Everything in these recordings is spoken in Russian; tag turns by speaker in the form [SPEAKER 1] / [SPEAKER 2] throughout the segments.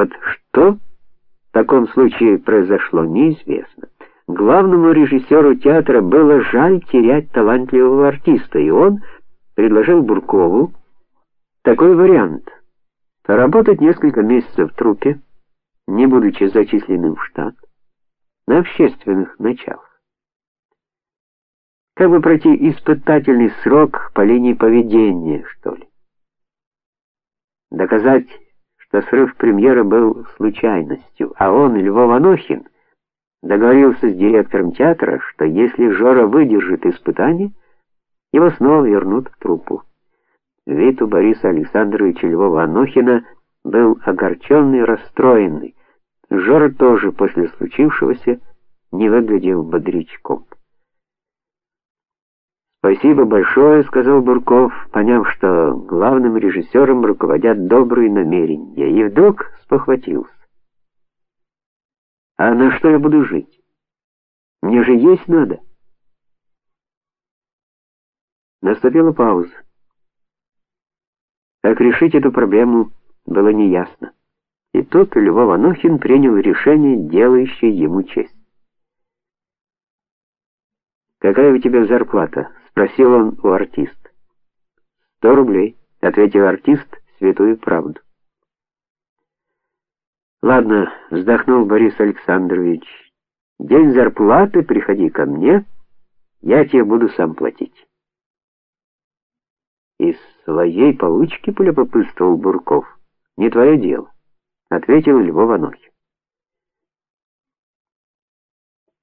[SPEAKER 1] Вот что в таком случае произошло, неизвестно. Главному режиссеру театра было жаль терять талантливого артиста, и он предложил Буркову такой вариант: поработать несколько месяцев в труппе, не будучи зачисленным в штат, на общественных началах. Как бы пройти испытательный срок по линии поведения, что ли. Доказать, что срыв премьеры был случайностью, а он, Львов Анохин, договорился с директором театра, что если Жора выдержит испытание, его снова вернут в труппу. Вид у Бориса Александровича Львова Анохина был огорченный расстроенный. Жора тоже после случившегося не выглядел бодрячком. Спасибо большое, сказал Бурков, поняв, что главным режиссером руководят добрые намерения, и вдруг спохватился. А на что я буду жить? Мне же есть надо. Наступила пауза. Как решить эту проблему, было неясно. И тут Львов Анохин принял решение, делающее ему честь. Какая у тебя зарплата? Спросил он у артиста. «Сто рублей, ответил артист святую правду. Ладно, вздохнул Борис Александрович. День зарплаты приходи ко мне, я тебе буду сам платить. Из своей получки полюбопытствовал Бурков. Не твое дело, ответил Львов Анохин.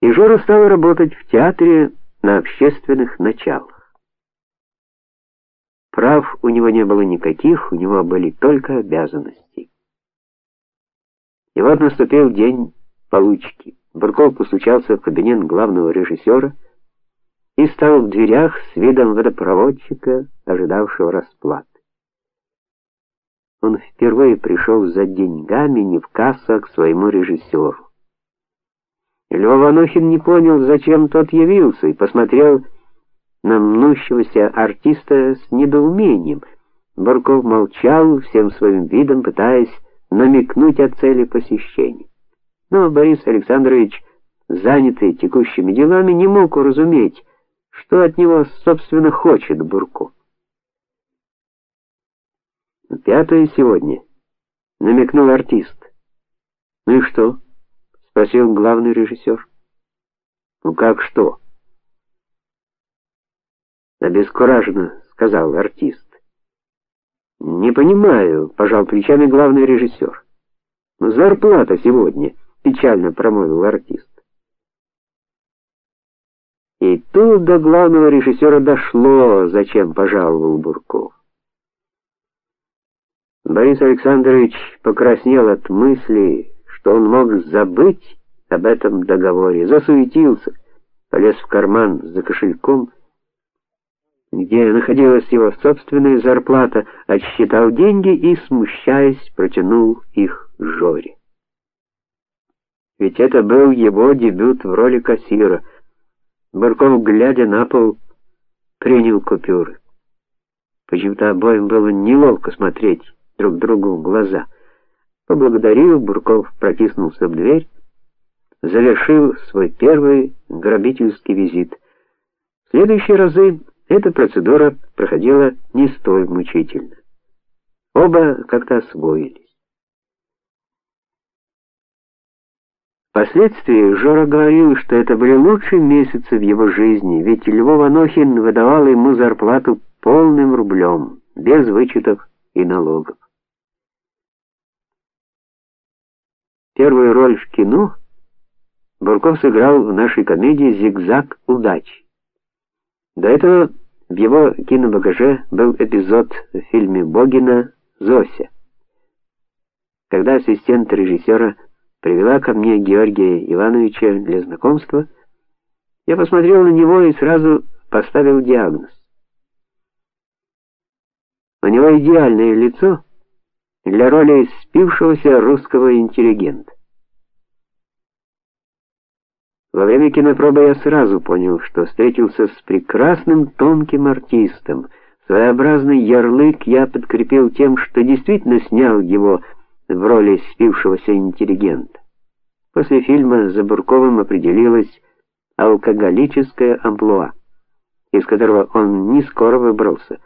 [SPEAKER 1] И Жора стал работать в театре на общественных началах. Прав у него не было никаких, у него были только обязанности. И вот наступил день получки. Бурков постучался в кабинет главного режиссера и стал в дверях с видом водопроводчика, ожидавшего расплаты. Он впервые пришел за деньгами не в кассу, а к своему режиссеру. Лев Анохин не понял, зачем тот явился, и посмотрел на мнущегося артиста с недоумением. Бурков молчал, всем своим видом пытаясь намекнуть о цели посещения. Но Борис Александрович, занятый текущими делами, не мог уразуметь, что от него собственно хочет Бурков. Пятое сегодня, намекнул артист. Ну и что? Спросил главный режиссер. Ну как что? обескураженно сказал артист. Не понимаю, пожал плечами главный режиссер. Ну зарплата сегодня, печально промолвил артист. И тут до главного режиссера дошло, зачем пожаловал Бурков. Борис Александрович покраснел от мысли, что он мог забыть об этом договоре, засуетился, полез в карман за кошельком, где находилась его собственная зарплата, отсчитал деньги и, смущаясь, протянул их Жоре. Ведь это был его дебют в роли кассира. Барков, глядя на пол, принял купюры. Почему-то обоим было неловко смотреть друг другу в глаза. Поблагодарил, Бурков протиснулся в дверь, завершил свой первый грабительский визит. В следующие разы эта процедура проходила не столь мучительно. Оба как-то освоились. Впоследствии Жора говорил, что это были лучшие месяцы в его жизни, ведь Львов Анохин выдавал ему зарплату полным рублем, без вычетов и налогов. Первую роль в кино Бурков сыграл в нашей комедии Зигзаг удачи. До этого в его кинобагаже был эпизод в фильме Богина Зося. Когда ассистент режиссера привела ко мне Георгия Ивановича для знакомства, я посмотрел на него и сразу поставил диагноз. У него идеальное лицо, для роли спившегося русского интеллигента. Во время кинопробы я сразу понял, что встретился с прекрасным тонким артистом. Своеобразный ярлык я подкрепил тем, что действительно снял его в роли спившегося интеллигента. После фильма за Бурковым определилось алкоголическое амплуа, из которого он не скоро выбрался.